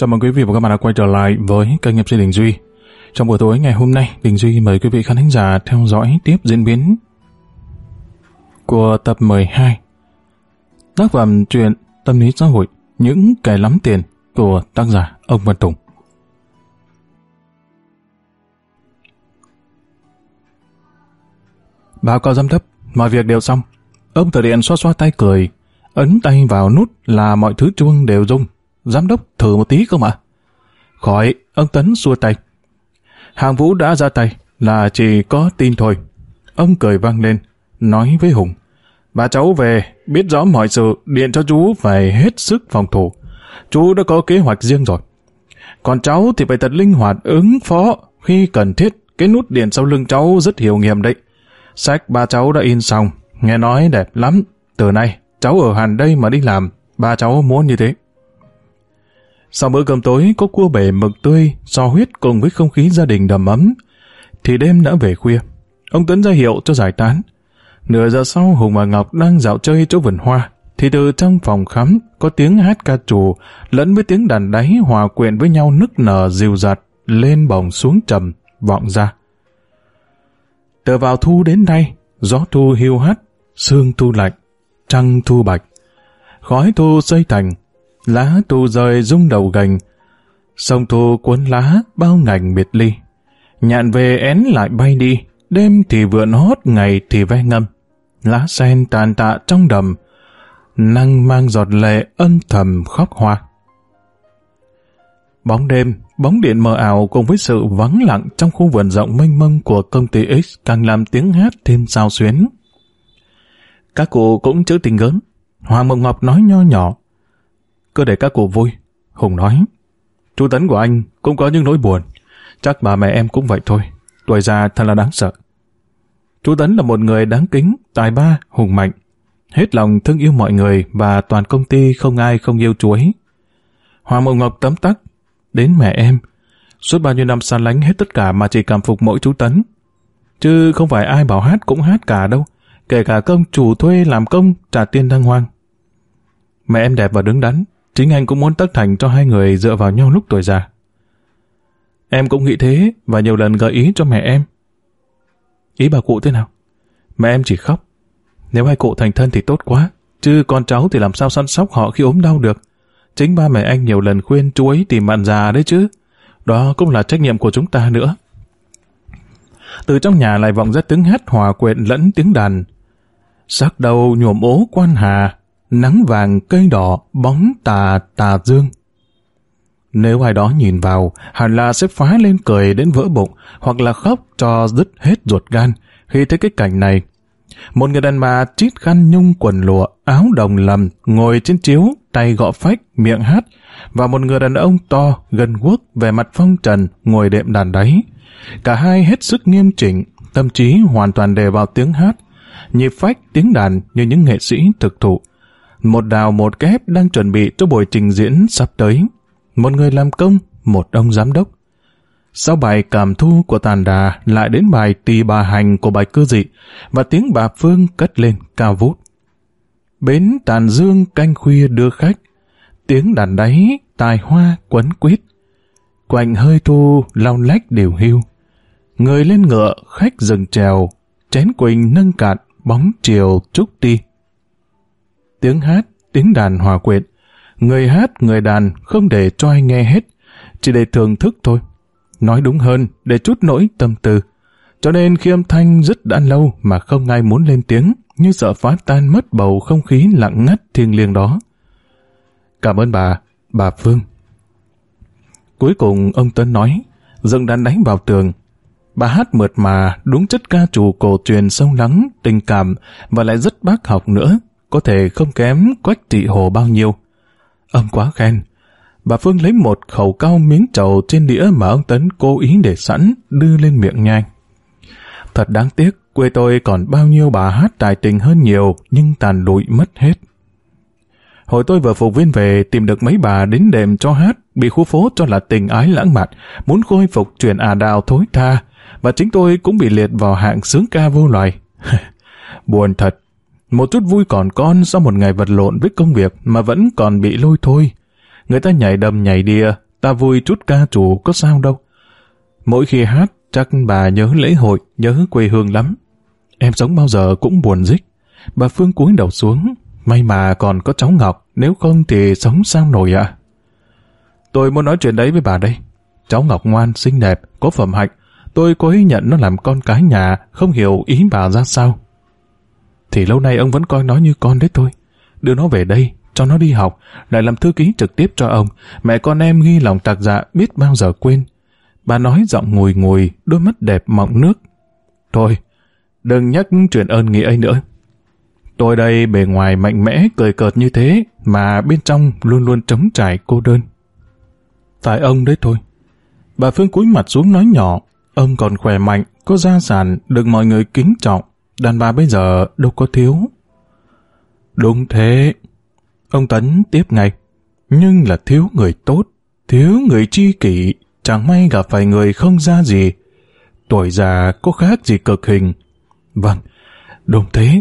Chào mừng quý vị và các bạn đã quay trở lại với kênh MC Đình Duy. Trong buổi tối ngày hôm nay, Đình Duy mời quý vị khán thính giả theo dõi tiếp diễn biến của tập 12 tác phẩm truyện tâm lý xã hội Những kẻ lắm tiền của tác giả ông Văn Tùng. Báo cáo giám đốc, mọi việc đều xong. Ông Tờ Điện xoa xoa tay cười, ấn tay vào nút là mọi thứ chuông đều rung. Giám đốc thử một tí không ạ? Khỏi, ông Tấn xua tay. Hàng Vũ đã ra tay, là chỉ có tin thôi. Ông cười vang lên, nói với Hùng. Bà cháu về, biết rõ mọi sự, điện cho chú phải hết sức phòng thủ. Chú đã có kế hoạch riêng rồi. Còn cháu thì phải thật linh hoạt ứng phó khi cần thiết. Cái nút điện sau lưng cháu rất hiểu nghiệm đấy. Sách ba cháu đã in xong, nghe nói đẹp lắm. Từ nay, cháu ở hẳn đây mà đi làm, ba cháu muốn như thế. Sau bữa cơm tối có cua bể mực tươi, so huyết cùng với không khí gia đình đầm ấm. Thì đêm đã về khuya. Ông Tuấn ra hiệu cho giải tán. Nửa giờ sau Hùng và Ngọc đang dạo chơi chỗ vườn hoa. Thì từ trong phòng khám có tiếng hát ca trù lẫn với tiếng đàn đáy hòa quyện với nhau nức nở dịu dặt lên bồng xuống trầm vọng ra. Từ vào thu đến nay, gió thu hiu hắt, sương thu lạnh, trăng thu bạch. Khói thu xây thành, lá tu rơi rung đầu gành, sông thu cuốn lá bao ngành biệt ly. Nhạn về én lại bay đi, đêm thì vượn hót, ngày thì ve ngâm. Lá sen tàn tạ trong đầm, năng mang giọt lệ ân thầm khóc hoa. Bóng đêm, bóng điện mờ ảo cùng với sự vắng lặng trong khu vườn rộng mênh mông của công ty X càng làm tiếng hát thêm sao xuyến. Các cụ cũng chữ tình gớm. Hoàng Mộng Ngọc nói nho nhỏ. Cứ để các cụ vui. Hùng nói. Chú Tấn của anh cũng có những nỗi buồn. Chắc bà mẹ em cũng vậy thôi. Tuổi già thật là đáng sợ. Chú Tấn là một người đáng kính, tài ba, hùng mạnh. Hết lòng thương yêu mọi người và toàn công ty không ai không yêu chú ấy. Hoàng Mộng Ngọc tấm tắc. Đến mẹ em. Suốt bao nhiêu năm xa lánh hết tất cả mà chỉ cảm phục mỗi chú Tấn. Chứ không phải ai bảo hát cũng hát cả đâu. Kể cả công chủ thuê làm công trả tiền đăng hoang. Mẹ em đẹp và đứng đắn. Chính anh cũng muốn tất thành cho hai người dựa vào nhau lúc tuổi già. Em cũng nghĩ thế và nhiều lần gợi ý cho mẹ em. Ý bà cụ thế nào? Mẹ em chỉ khóc. Nếu hai cụ thành thân thì tốt quá, chứ con cháu thì làm sao săn sóc họ khi ốm đau được. Chính ba mẹ anh nhiều lần khuyên chú ấy tìm bạn già đấy chứ. Đó cũng là trách nhiệm của chúng ta nữa. Từ trong nhà lại vọng ra tiếng hát hòa quyện lẫn tiếng đàn. Sắc đầu nhuộm ố quan hà, nắng vàng cây đỏ, bóng tà tà dương. Nếu ai đó nhìn vào, hẳn là sẽ phá lên cười đến vỡ bụng, hoặc là khóc cho dứt hết ruột gan khi thấy cái cảnh này. Một người đàn bà chít khăn nhung quần lụa, áo đồng lầm, ngồi trên chiếu, tay gõ phách, miệng hát, và một người đàn ông to, gần guốc, về mặt phong trần, ngồi đệm đàn đáy. Cả hai hết sức nghiêm chỉnh, tâm trí hoàn toàn đề vào tiếng hát, nhịp phách, tiếng đàn như những nghệ sĩ thực thụ. Một đào một kép đang chuẩn bị cho buổi trình diễn sắp tới một người làm công, một ông giám đốc. Sau bài cảm thu của tàn đà lại đến bài tỳ bà hành của bài cư dị và tiếng bà Phương cất lên cao vút. Bến tàn dương canh khuya đưa khách, tiếng đàn đáy tài hoa quấn quýt. Quạnh hơi thu lau lách đều hưu. Người lên ngựa khách dừng trèo, chén quỳnh nâng cạn bóng chiều trúc ti. Tiếng hát, tiếng đàn hòa quyện, Người hát, người đàn không để cho ai nghe hết, chỉ để thưởng thức thôi. Nói đúng hơn, để chút nỗi tâm tư. Cho nên khi âm thanh rất đã lâu mà không ai muốn lên tiếng, như sợ phá tan mất bầu không khí lặng ngắt thiêng liêng đó. Cảm ơn bà, bà Phương. Cuối cùng ông Tân nói, dựng đàn đánh vào tường. Bà hát mượt mà, đúng chất ca trù cổ truyền sâu lắng, tình cảm và lại rất bác học nữa, có thể không kém quách trị hồ bao nhiêu. Ông quá khen. Bà Phương lấy một khẩu cao miếng trầu trên đĩa mà ông Tấn cố ý để sẵn, đưa lên miệng nhai. Thật đáng tiếc, quê tôi còn bao nhiêu bà hát tài tình hơn nhiều, nhưng tàn lụi mất hết. Hồi tôi vừa phục viên về tìm được mấy bà đến đệm cho hát, bị khu phố cho là tình ái lãng mạn, muốn khôi phục chuyện à đào thối tha, và chính tôi cũng bị liệt vào hạng sướng ca vô loài. buồn thật. Một chút vui còn con sau một ngày vật lộn với công việc mà vẫn còn bị lôi thôi. Người ta nhảy đầm nhảy đìa, ta vui chút ca chủ có sao đâu. Mỗi khi hát, chắc bà nhớ lễ hội, nhớ quê hương lắm. Em sống bao giờ cũng buồn dích. Bà Phương cúi đầu xuống, may mà còn có cháu Ngọc, nếu không thì sống sao nổi ạ. Tôi muốn nói chuyện đấy với bà đây. Cháu Ngọc ngoan, xinh đẹp, có phẩm hạnh. Tôi có ý nhận nó làm con cái nhà, không hiểu ý bà ra sao. Thì lâu nay ông vẫn coi nó như con đấy thôi. Đưa nó về đây, cho nó đi học, lại làm thư ký trực tiếp cho ông. Mẹ con em ghi lòng tạc dạ biết bao giờ quên. Bà nói giọng ngùi ngùi, đôi mắt đẹp mọng nước. Thôi, đừng nhắc chuyện ơn nghĩa ấy nữa. Tôi đây bề ngoài mạnh mẽ, cười cợt như thế, mà bên trong luôn luôn trống trải cô đơn. Tại ông đấy thôi. Bà Phương cúi mặt xuống nói nhỏ, ông còn khỏe mạnh, có gia sản, được mọi người kính trọng. Đàn bà bây giờ đâu có thiếu. Đúng thế. Ông Tấn tiếp ngay. Nhưng là thiếu người tốt, thiếu người chi kỷ, chẳng may gặp phải người không ra gì. Tuổi già có khác gì cực hình. Vâng, đúng thế.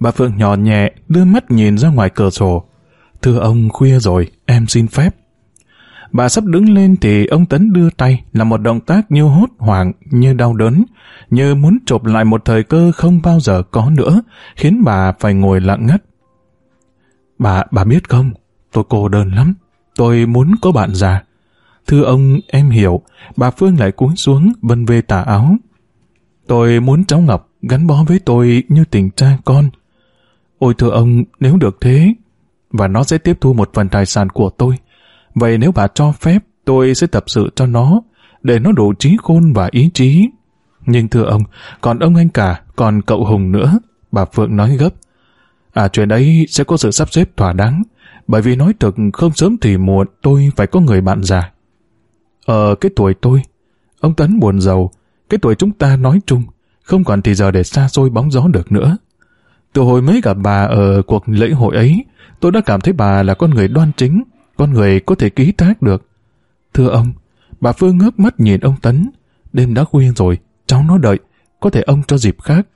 Bà Phượng nhỏ nhẹ, đưa mắt nhìn ra ngoài cửa sổ. Thưa ông, khuya rồi, em xin phép. Bà sắp đứng lên thì ông Tấn đưa tay là một động tác như hốt hoảng, như đau đớn, như muốn chụp lại một thời cơ không bao giờ có nữa, khiến bà phải ngồi lặng ngắt. Bà, bà biết không, tôi cô đơn lắm, tôi muốn có bạn già. Thưa ông, em hiểu, bà Phương lại cúi xuống vân về tà áo. Tôi muốn cháu Ngọc gắn bó với tôi như tình cha con. Ôi thưa ông, nếu được thế, và nó sẽ tiếp thu một phần tài sản của tôi. Vậy nếu bà cho phép, tôi sẽ tập sự cho nó, để nó đủ trí khôn và ý chí. Nhưng thưa ông, còn ông anh cả, còn cậu Hùng nữa, bà Phượng nói gấp. À chuyện ấy sẽ có sự sắp xếp thỏa đáng, bởi vì nói thực không sớm thì muộn tôi phải có người bạn già. Ở cái tuổi tôi, ông Tấn buồn giàu, cái tuổi chúng ta nói chung, không còn thì giờ để xa xôi bóng gió được nữa. Từ hồi mới gặp bà ở cuộc lễ hội ấy, tôi đã cảm thấy bà là con người đoan chính, con người có thể ký thác được. Thưa ông, bà Phương ngước mắt nhìn ông Tấn. Đêm đã khuya rồi, cháu nó đợi, có thể ông cho dịp khác.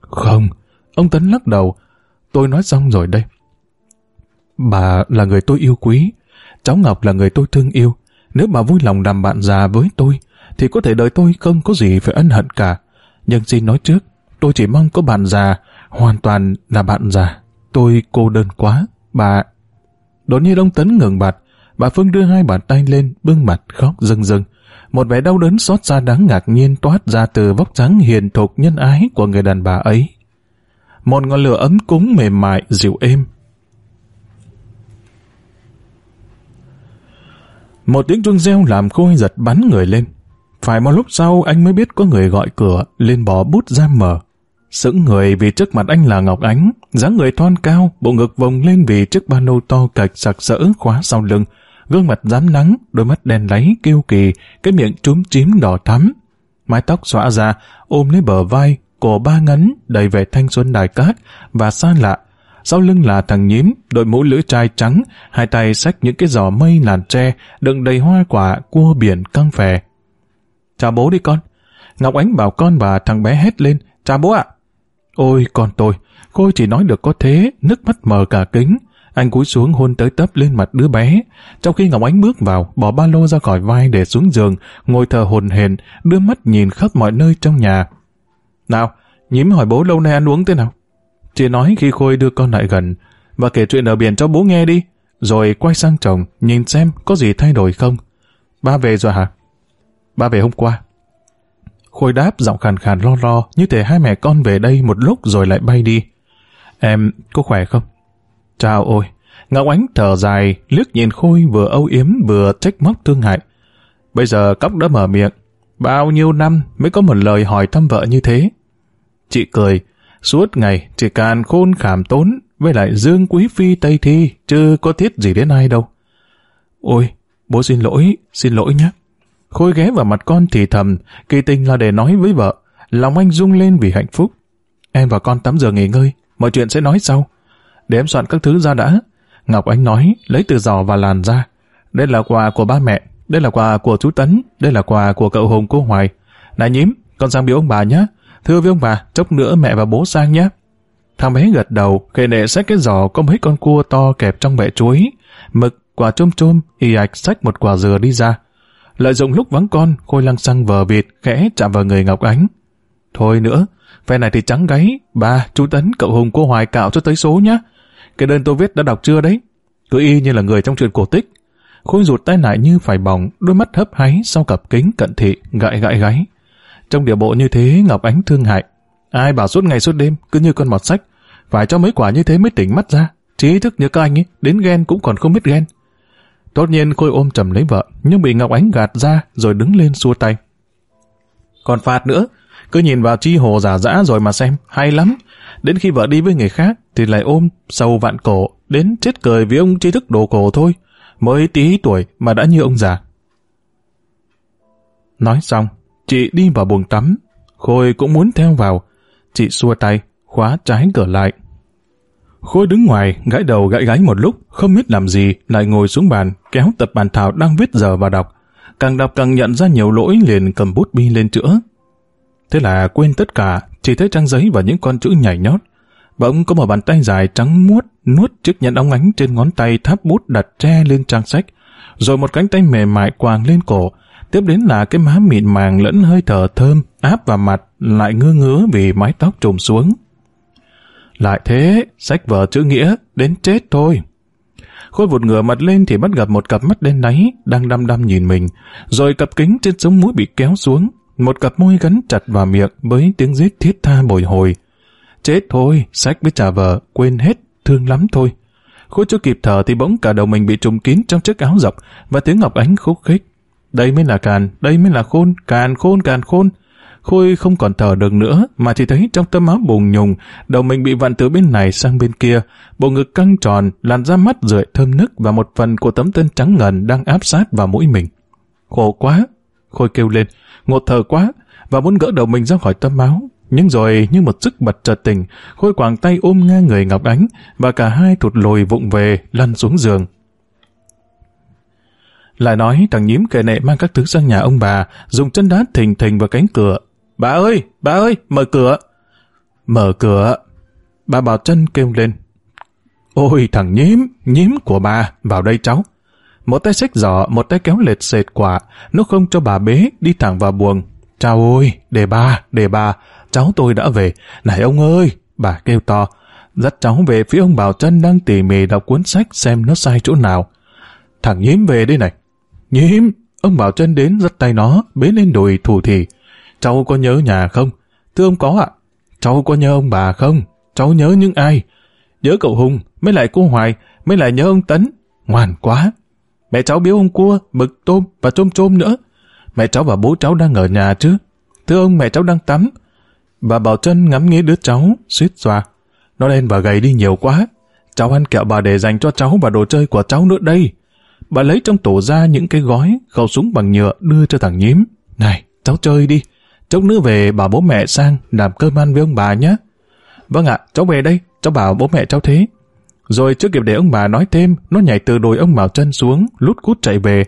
Không, ông Tấn lắc đầu. Tôi nói xong rồi đây. Bà là người tôi yêu quý, cháu Ngọc là người tôi thương yêu. Nếu bà vui lòng làm bạn già với tôi, thì có thể đời tôi không có gì phải ân hận cả. Nhưng xin nói trước, tôi chỉ mong có bạn già, hoàn toàn là bạn già. Tôi cô đơn quá, bà Đột nhiên ông Tấn ngừng bạt bà Phương đưa hai bàn tay lên, bưng mặt khóc rưng rưng. Một vẻ đau đớn xót xa đáng ngạc nhiên toát ra từ vóc dáng hiền thục nhân ái của người đàn bà ấy. Một ngọn lửa ấm cúng mềm mại, dịu êm. Một tiếng chuông reo làm khôi giật bắn người lên. Phải một lúc sau anh mới biết có người gọi cửa, lên bỏ bút ra mở. Sững người vì trước mặt anh là Ngọc Ánh, dáng người thon cao, bộ ngực vòng lên vì chiếc ba lô to cạch sặc sỡ khóa sau lưng, gương mặt rám nắng, đôi mắt đen láy kiêu kỳ, cái miệng trúm chím đỏ thắm. Mái tóc xõa ra, ôm lấy bờ vai, cổ ba ngấn, đầy vẻ thanh xuân đài cát và xa lạ. Sau lưng là thằng nhím, đội mũ lưỡi trai trắng, hai tay xách những cái giỏ mây làn tre, đựng đầy hoa quả, cua biển căng phè. Chào bố đi con. Ngọc Ánh bảo con và thằng bé hét lên, chào bố ạ. Ôi con tôi, Khôi chỉ nói được có thế, nước mắt mờ cả kính. Anh cúi xuống hôn tới tấp lên mặt đứa bé. Trong khi Ngọc Ánh bước vào, bỏ ba lô ra khỏi vai để xuống giường, ngồi thờ hồn hền, đưa mắt nhìn khắp mọi nơi trong nhà. Nào, nhím hỏi bố lâu nay ăn uống thế nào? Chị nói khi Khôi đưa con lại gần, và kể chuyện ở biển cho bố nghe đi. Rồi quay sang chồng, nhìn xem có gì thay đổi không. Ba về rồi hả? Ba về hôm qua. Khôi đáp giọng khàn khàn lo lo, như thể hai mẹ con về đây một lúc rồi lại bay đi. Em có khỏe không? Chào ôi. Ngọc Ánh thở dài, liếc nhìn Khôi vừa âu yếm vừa trách móc thương hại. Bây giờ cóc đã mở miệng. Bao nhiêu năm mới có một lời hỏi thăm vợ như thế? Chị cười. Suốt ngày chỉ càn khôn khảm tốn với lại dương quý phi Tây Thi chứ có thiết gì đến ai đâu. Ôi, bố xin lỗi, xin lỗi nhé. Khôi ghé vào mặt con thì thầm, kỳ tình là để nói với vợ. Lòng anh rung lên vì hạnh phúc. Em và con tắm giờ nghỉ ngơi, mọi chuyện sẽ nói sau. Để em soạn các thứ ra đã. Ngọc Ánh nói, lấy từ giò và làn ra. Đây là quà của ba mẹ, đây là quà của chú Tấn, đây là quà của cậu Hùng cô Hoài. Này nhím, con sang biểu ông bà nhé. Thưa với ông bà, chốc nữa mẹ và bố sang nhé. Thằng bé gật đầu, kệ nệ xách cái giỏ có mấy con cua to kẹp trong bẹ chuối. Mực, quả chôm chôm, y ạch xách một quả dừa đi ra. Lợi dụng lúc vắng con, Khôi lăng xăng vờ vịt, khẽ chạm vào người Ngọc Ánh. Thôi nữa, phe này thì trắng gáy. Ba, chú Tấn, cậu Hùng cô Hoài cạo cho tới số nhá. Cái đơn tôi viết đã đọc chưa đấy? Cứ y như là người trong chuyện cổ tích. Khôi rụt tay lại như phải bỏng, đôi mắt hấp háy sau cặp kính cận thị, gãi gãi gáy. Trong địa bộ như thế, Ngọc Ánh thương hại. Ai bảo suốt ngày suốt đêm, cứ như con mọt sách. Phải cho mấy quả như thế mới tỉnh mắt ra. Trí thức như các anh ấy, đến ghen cũng còn không biết ghen. Tốt nhiên Khôi ôm chầm lấy vợ, nhưng bị Ngọc Ánh gạt ra rồi đứng lên xua tay. Còn phạt nữa, cứ nhìn vào chi hồ giả dã rồi mà xem, hay lắm. Đến khi vợ đi với người khác thì lại ôm sâu vạn cổ, đến chết cười vì ông trí thức đồ cổ thôi. Mới tí tuổi mà đã như ông già. Nói xong, chị đi vào buồng tắm. Khôi cũng muốn theo vào. Chị xua tay, khóa trái cửa lại. Khôi đứng ngoài, gãi đầu gãi gáy một lúc, không biết làm gì, lại ngồi xuống bàn, kéo tập bàn thảo đang viết giờ và đọc. Càng đọc càng nhận ra nhiều lỗi liền cầm bút bi lên chữa. Thế là quên tất cả, chỉ thấy trang giấy và những con chữ nhảy nhót. Bỗng có một bàn tay dài trắng muốt nuốt chiếc nhẫn ống ánh trên ngón tay tháp bút đặt tre lên trang sách, rồi một cánh tay mềm mại quàng lên cổ, tiếp đến là cái má mịn màng lẫn hơi thở thơm áp vào mặt lại ngơ ngứa vì mái tóc trùm xuống. Lại thế, sách vở chữ nghĩa, đến chết thôi. Khôi vụt ngửa mặt lên thì bắt gặp một cặp mắt đen náy đang đăm đăm nhìn mình, rồi cặp kính trên sống mũi bị kéo xuống, một cặp môi gắn chặt vào miệng với tiếng giết thiết tha bồi hồi. Chết thôi, sách với trà vợ, quên hết, thương lắm thôi. Khôi chưa kịp thở thì bỗng cả đầu mình bị trùm kín trong chiếc áo dọc và tiếng Ngọc Ánh khúc khích. Đây mới là càn, đây mới là khôn, càn khôn, càn khôn. Khôi không còn thở được nữa, mà chỉ thấy trong tấm áo bùng nhùng, đầu mình bị vặn từ bên này sang bên kia, bộ ngực căng tròn, làn da mắt rượi thơm nức và một phần của tấm tên trắng ngần đang áp sát vào mũi mình. Khổ quá! Khôi kêu lên, ngột thở quá, và muốn gỡ đầu mình ra khỏi tấm áo. Nhưng rồi như một sức bật chợt tỉnh, Khôi quàng tay ôm ngang người Ngọc Ánh, và cả hai thụt lùi vụng về, lăn xuống giường. Lại nói thằng nhím kệ nệ mang các thứ sang nhà ông bà, dùng chân đá thình thình vào cánh cửa, Bà ơi, bà ơi, mở cửa. Mở cửa. Bà Bảo chân kêu lên. Ôi thằng nhím, nhím của bà, vào đây cháu. Một tay xách giỏ, một tay kéo lệt sệt quả, nó không cho bà bế, đi thẳng vào buồng. Chào ôi, để bà, để bà, cháu tôi đã về. Này ông ơi, bà kêu to. Dắt cháu về phía ông Bảo chân đang tỉ mỉ đọc cuốn sách xem nó sai chỗ nào. Thằng nhím về đây này. Nhím, ông Bảo chân đến dắt tay nó, bế lên đùi thủ thì. Cháu có nhớ nhà không? Thưa ông có ạ. Cháu có nhớ ông bà không? Cháu nhớ những ai? Nhớ cậu Hùng, mới lại cô Hoài, mới lại nhớ ông Tấn. Ngoan quá. Mẹ cháu biếu ông cua, mực tôm và trôm trôm nữa. Mẹ cháu và bố cháu đang ở nhà chứ. Thưa ông, mẹ cháu đang tắm. Bà Bảo Trân ngắm nghía đứa cháu, suýt xòa. Nó đen và gầy đi nhiều quá. Cháu ăn kẹo bà để dành cho cháu và đồ chơi của cháu nữa đây. Bà lấy trong tủ ra những cái gói, khẩu súng bằng nhựa đưa cho thằng nhím. Này, cháu chơi đi. Chốc nữa về bảo bố mẹ sang làm cơm ăn với ông bà nhé. Vâng ạ, cháu về đây, cháu bảo bố mẹ cháu thế. Rồi chưa kịp để ông bà nói thêm, nó nhảy từ đồi ông Bảo chân xuống, lút cút chạy về.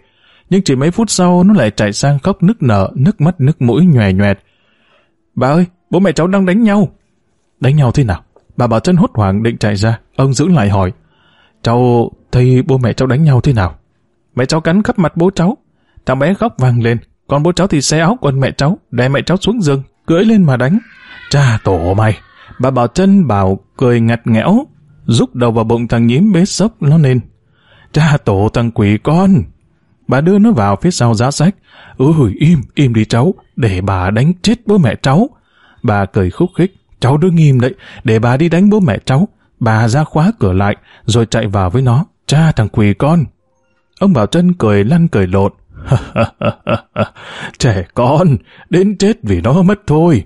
Nhưng chỉ mấy phút sau nó lại chạy sang khóc nức nở, nước mắt nước mũi nhòe nhòe. Bà ơi, bố mẹ cháu đang đánh nhau. Đánh nhau thế nào? Bà Bảo chân hốt hoảng định chạy ra, ông giữ lại hỏi. Cháu thấy bố mẹ cháu đánh nhau thế nào? Mẹ cháu cắn khắp mặt bố cháu. Thằng bé khóc vang lên, còn bố cháu thì xé áo quần mẹ cháu, đè mẹ cháu xuống giường, cưỡi lên mà đánh. Cha tổ mày! Bà Bảo chân bảo cười ngặt nghẽo, rút đầu vào bụng thằng nhím bế sốc nó lên. Cha tổ thằng quỷ con! Bà đưa nó vào phía sau giá sách. Ôi im, im đi cháu, để bà đánh chết bố mẹ cháu. Bà cười khúc khích. Cháu đứng im đấy, để bà đi đánh bố mẹ cháu. Bà ra khóa cửa lại, rồi chạy vào với nó. Cha thằng quỷ con! Ông Bảo chân cười lăn cười lộn. Trẻ con, đến chết vì nó mất thôi.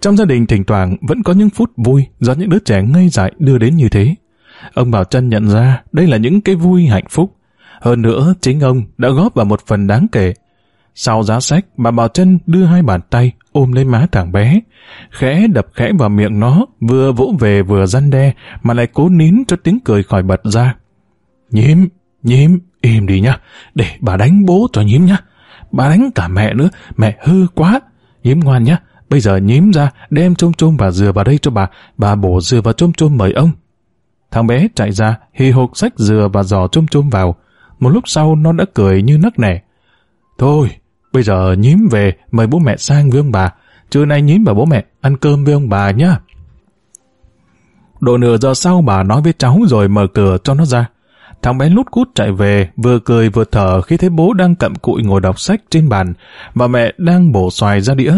Trong gia đình thỉnh thoảng vẫn có những phút vui do những đứa trẻ ngây dại đưa đến như thế. Ông Bảo Trân nhận ra đây là những cái vui hạnh phúc. Hơn nữa, chính ông đã góp vào một phần đáng kể. Sau giá sách, bà Bảo Trân đưa hai bàn tay ôm lấy má thằng bé, khẽ đập khẽ vào miệng nó, vừa vỗ về vừa răn đe, mà lại cố nín cho tiếng cười khỏi bật ra. Nhím, nhím, Im đi nhá, để bà đánh bố cho nhím nhá. Bà đánh cả mẹ nữa, mẹ hư quá. Nhím ngoan nhá, Bây giờ nhím ra, đem chôm chôm và dừa vào đây cho bà, bà bổ dừa và chôm chôm mời ông. Thằng bé chạy ra, hì hục sách dừa và giò chôm chôm vào. Một lúc sau nó đã cười như nấc nẻ. Thôi, bây giờ nhím về, mời bố mẹ sang với ông bà. Trưa nay nhím và bố mẹ ăn cơm với ông bà nhá. Độ nửa giờ sau bà nói với cháu rồi mở cửa cho nó ra. Thằng bé lút cút chạy về, vừa cười vừa thở khi thấy bố đang cặm cụi ngồi đọc sách trên bàn và mẹ đang bổ xoài ra đĩa.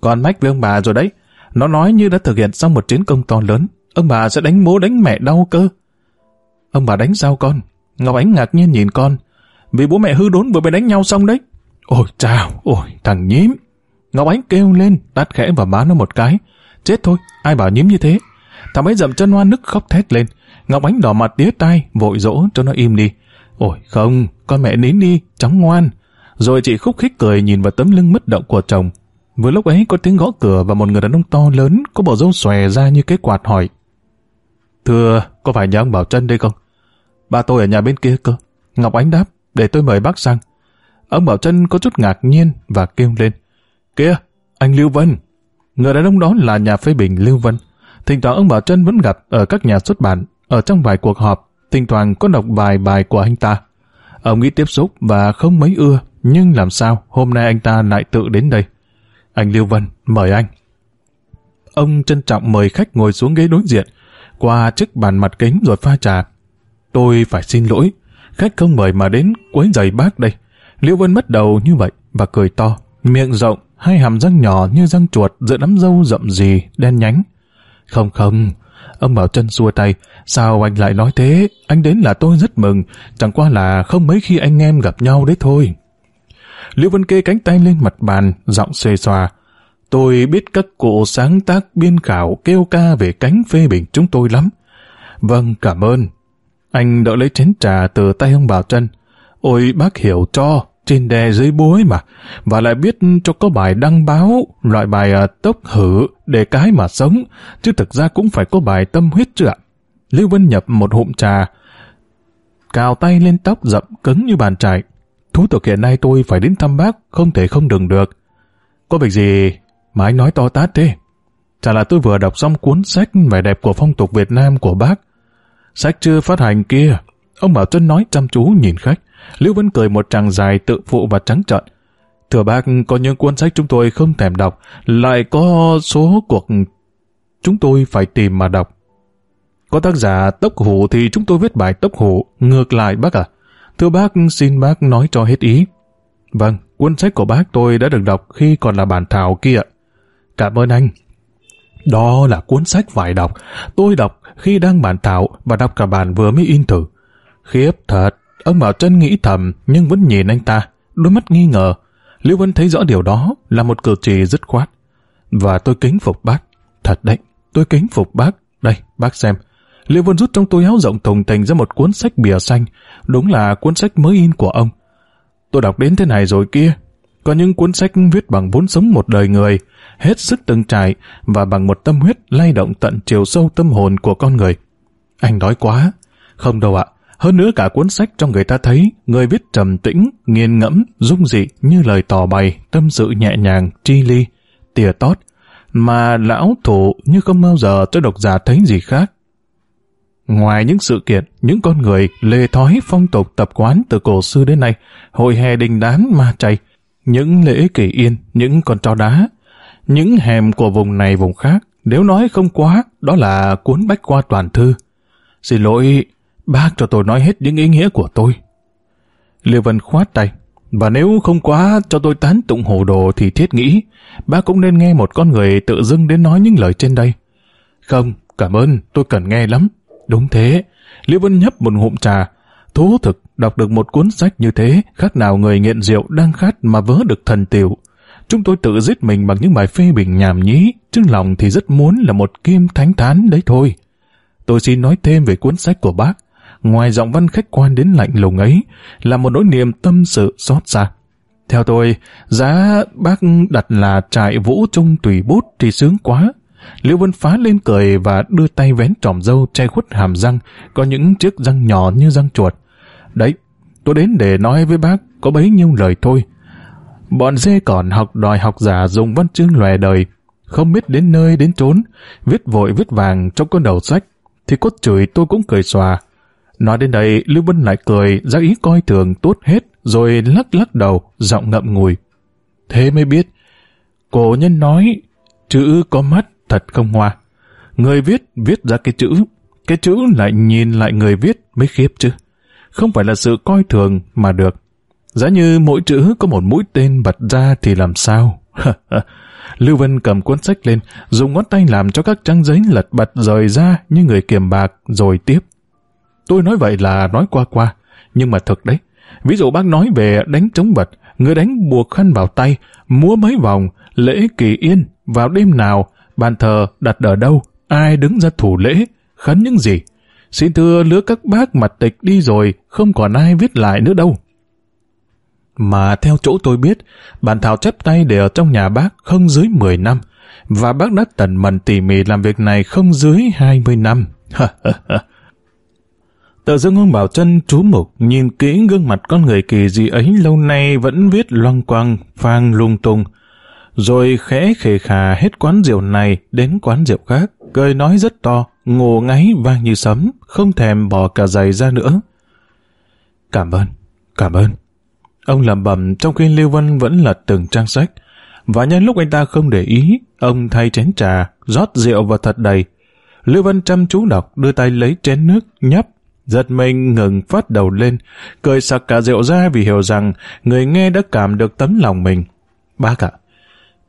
Con mách với ông bà rồi đấy. Nó nói như đã thực hiện xong một chiến công to lớn. Ông bà sẽ đánh bố đánh mẹ đau cơ. Ông bà đánh sao con? Ngọc Ánh ngạc nhiên nhìn con. Vì bố mẹ hư đốn vừa mới đánh nhau xong đấy. Ôi chào, ôi thằng nhím. Ngọc Ánh kêu lên, tát khẽ vào má nó một cái. Chết thôi, ai bảo nhím như thế. Thằng ấy dậm chân hoa nức khóc thét lên. Ngọc Ánh đỏ mặt tía tai, vội dỗ cho nó im đi. Ôi không, con mẹ nín đi, cháu ngoan. Rồi chị khúc khích cười nhìn vào tấm lưng mất động của chồng. Vừa lúc ấy có tiếng gõ cửa và một người đàn ông to lớn có bộ râu xòe ra như cái quạt hỏi. Thưa, có phải nhà ông Bảo Trân đây không? Ba tôi ở nhà bên kia cơ. Ngọc Ánh đáp, để tôi mời bác sang. Ông Bảo Trân có chút ngạc nhiên và kêu lên. Kia, anh Lưu Vân. Người đàn ông đó là nhà phê bình Lưu Vân. Thỉnh thoảng ông Bảo Trân vẫn gặp ở các nhà xuất bản, ở trong vài cuộc họp, thỉnh thoảng có đọc bài bài của anh ta. Ông nghĩ tiếp xúc và không mấy ưa, nhưng làm sao hôm nay anh ta lại tự đến đây. Anh Lưu Vân, mời anh. Ông trân trọng mời khách ngồi xuống ghế đối diện, qua chiếc bàn mặt kính rồi pha trà. Tôi phải xin lỗi, khách không mời mà đến quấy giày bác đây. Liễu Vân mất đầu như vậy và cười to, miệng rộng, hai hàm răng nhỏ như răng chuột giữa nắm râu rậm gì, đen nhánh. Không không, ông Bảo chân xua tay, sao anh lại nói thế? Anh đến là tôi rất mừng, chẳng qua là không mấy khi anh em gặp nhau đấy thôi. Liễu Vân kê cánh tay lên mặt bàn, giọng xê xòa Tôi biết các cụ sáng tác biên khảo kêu ca về cánh phê bình chúng tôi lắm. Vâng, cảm ơn. Anh đỡ lấy chén trà từ tay ông Bảo Trân. Ôi bác hiểu cho, trên đè dưới bối mà, và lại biết cho có bài đăng báo, loại bài à, tốc hử để cái mà sống, chứ thực ra cũng phải có bài tâm huyết chứ ạ. Lưu Vân nhập một hụm trà, cào tay lên tóc rậm cứng như bàn chải. Thú thực hiện nay tôi phải đến thăm bác, không thể không đừng được. Có việc gì mà anh nói to tát thế? Chả là tôi vừa đọc xong cuốn sách vẻ đẹp của phong tục Việt Nam của bác. Sách chưa phát hành kia. Ông Bảo Trân nói chăm chú nhìn khách. Lưu Vân cười một tràng dài tự phụ và trắng trợn. Thưa bác, có những cuốn sách chúng tôi không thèm đọc, lại có số cuộc chúng tôi phải tìm mà đọc. Có tác giả tốc hủ thì chúng tôi viết bài tốc hủ, ngược lại bác à. Thưa bác, xin bác nói cho hết ý. Vâng, cuốn sách của bác tôi đã được đọc khi còn là bản thảo kia. Cảm ơn anh. Đó là cuốn sách phải đọc. Tôi đọc khi đang bản thảo và đọc cả bản vừa mới in thử. Khiếp thật, ông Bảo Trân nghĩ thầm nhưng vẫn nhìn anh ta, đôi mắt nghi ngờ. Liễu Vân thấy rõ điều đó là một cử chỉ dứt khoát. Và tôi kính phục bác. Thật đấy, tôi kính phục bác. Đây, bác xem. Liễu Vân rút trong túi áo rộng thùng thình ra một cuốn sách bìa xanh. Đúng là cuốn sách mới in của ông. Tôi đọc đến thế này rồi kia. Có những cuốn sách viết bằng vốn sống một đời người, hết sức từng trải và bằng một tâm huyết lay động tận chiều sâu tâm hồn của con người. Anh nói quá. Không đâu ạ. Hơn nữa cả cuốn sách trong người ta thấy người viết trầm tĩnh, nghiền ngẫm, dung dị như lời tỏ bày, tâm sự nhẹ nhàng, tri ly, tìa tót, mà lão thủ như không bao giờ cho độc giả thấy gì khác. Ngoài những sự kiện, những con người, lề thói, phong tục, tập quán từ cổ xưa đến nay, hội hè đình đám ma chay, những lễ kỷ yên, những con trò đá, những hẻm của vùng này vùng khác, nếu nói không quá, đó là cuốn bách qua toàn thư. Xin lỗi, bác cho tôi nói hết những ý nghĩa của tôi. Liêu Vân khoát tay, và nếu không quá cho tôi tán tụng hồ đồ thì thiết nghĩ, bác cũng nên nghe một con người tự dưng đến nói những lời trên đây. Không, cảm ơn, tôi cần nghe lắm. Đúng thế, Liêu Vân nhấp một ngụm trà. Thú thực, đọc được một cuốn sách như thế, khác nào người nghiện rượu đang khát mà vớ được thần tiểu. Chúng tôi tự giết mình bằng những bài phê bình nhảm nhí, chứ lòng thì rất muốn là một kim thánh thán đấy thôi. Tôi xin nói thêm về cuốn sách của bác. Ngoài giọng văn khách quan đến lạnh lùng ấy, là một nỗi niềm tâm sự xót xa. Theo tôi, giá bác đặt là trại vũ trung tùy bút thì sướng quá. Liễu Vân phá lên cười và đưa tay vén tròm dâu che khuất hàm răng, có những chiếc răng nhỏ như răng chuột. Đấy, tôi đến để nói với bác có bấy nhiêu lời thôi. Bọn dê còn học đòi học giả dùng văn chương lòe đời, không biết đến nơi đến trốn, viết vội viết vàng trong con đầu sách, thì cốt chửi tôi cũng cười xòa. Nói đến đây, Lưu Bân lại cười, ra ý coi thường tốt hết, rồi lắc lắc đầu, giọng ngậm ngùi. Thế mới biết, cổ nhân nói, chữ có mắt thật không hoa. Người viết, viết ra cái chữ, cái chữ lại nhìn lại người viết mới khiếp chứ. Không phải là sự coi thường mà được. Giá như mỗi chữ có một mũi tên bật ra thì làm sao? Lưu Vân cầm cuốn sách lên, dùng ngón tay làm cho các trang giấy lật bật rời ra như người kiềm bạc, rồi tiếp. Tôi nói vậy là nói qua qua, nhưng mà thật đấy. Ví dụ bác nói về đánh trống vật, người đánh buộc khăn vào tay, múa mấy vòng, lễ kỳ yên, vào đêm nào, bàn thờ đặt ở đâu, ai đứng ra thủ lễ, khấn những gì. Xin thưa lứa các bác mặt tịch đi rồi, không còn ai viết lại nữa đâu. Mà theo chỗ tôi biết, bàn thảo chép tay để ở trong nhà bác không dưới 10 năm, và bác đã tần mần tỉ mỉ làm việc này không dưới 20 năm tờ dương ông Bảo chân chú mục nhìn kỹ gương mặt con người kỳ dị ấy lâu nay vẫn viết loang quang, phang lung tung. Rồi khẽ khề khà hết quán rượu này đến quán rượu khác, cười nói rất to, ngủ ngáy vang như sấm, không thèm bỏ cả giày ra nữa. Cảm ơn, cảm ơn. Ông lẩm bẩm trong khi Lưu Vân vẫn lật từng trang sách. Và nhân lúc anh ta không để ý, ông thay chén trà, rót rượu vào thật đầy. Lưu Vân chăm chú đọc, đưa tay lấy chén nước, nhấp, giật mình ngừng phát đầu lên, cười sặc cả rượu ra vì hiểu rằng người nghe đã cảm được tấm lòng mình. Bác ạ,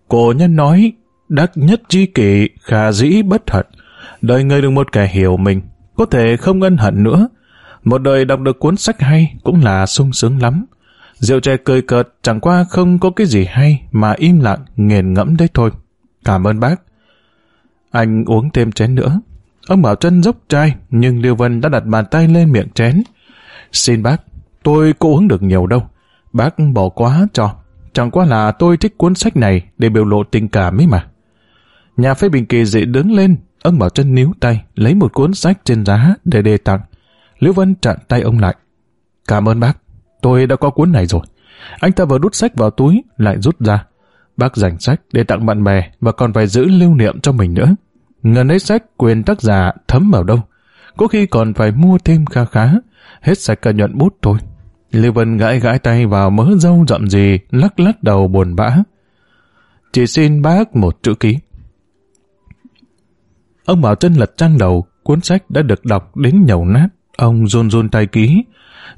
cổ nhân nói, đắc nhất chi kỷ, khả dĩ bất hận. Đời người được một kẻ hiểu mình, có thể không ân hận nữa. Một đời đọc được cuốn sách hay cũng là sung sướng lắm. Rượu chè cười cợt chẳng qua không có cái gì hay mà im lặng nghiền ngẫm đấy thôi. Cảm ơn bác. Anh uống thêm chén nữa. Ông Bảo chân dốc chai nhưng Liêu Vân đã đặt bàn tay lên miệng chén. Xin bác, tôi cố uống được nhiều đâu. Bác bỏ quá cho. Chẳng qua là tôi thích cuốn sách này để biểu lộ tình cảm ấy mà. Nhà phê bình kỳ dị đứng lên, ông Bảo chân níu tay, lấy một cuốn sách trên giá để đề tặng. Liễu Vân chặn tay ông lại. Cảm ơn bác. Tôi đã có cuốn này rồi. Anh ta vừa đút sách vào túi, lại rút ra. Bác dành sách để tặng bạn bè và còn phải giữ lưu niệm cho mình nữa. Ngân ấy sách quyền tác giả thấm vào đâu. Có khi còn phải mua thêm kha khá. Hết sạch cả nhuận bút thôi. Lưu Vân gãi gãi tay vào mớ dâu rậm gì, lắc lắc đầu buồn bã. Chỉ xin bác một chữ ký. Ông Bảo chân lật trang đầu, cuốn sách đã được đọc đến nhầu nát. Ông run run tay ký,